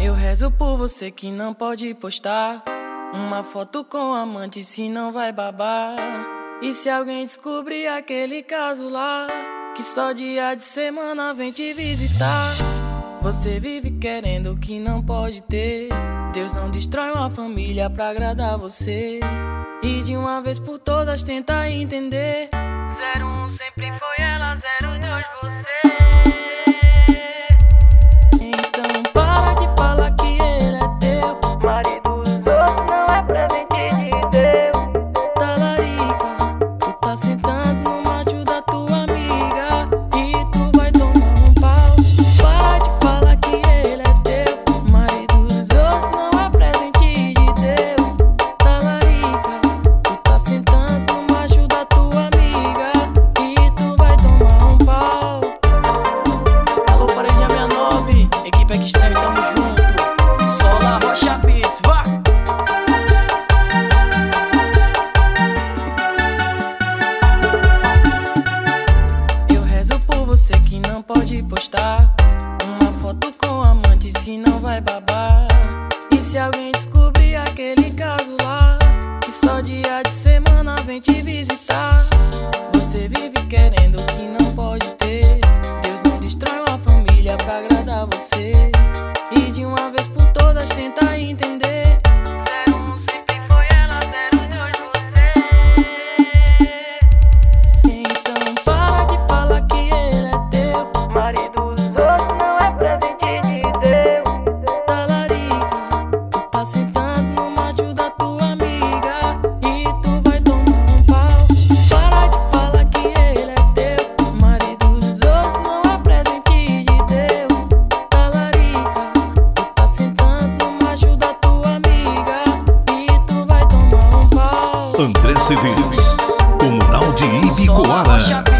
Eu rezo por você que não pode postar uma foto com amante, se não vai babar. E se alguém descobrir aquele caso lá, que só dia de semana vem te visitar. Você vive querendo o que não pode ter. Deus não destrói uma família pra agradar você. E de uma vez por todas tenta entender. Sola Rocha Beats, vá! Eu rezo por você que não pode postar uma foto com amante, se não vai babar. E se alguém descobrir aquele caso lá, que só dia de semana vem te visitar. Você vive querendo o que não pode ter. Deus não destrói uma família pra agradar você. André Cedeiros, o mural de Ibicoara.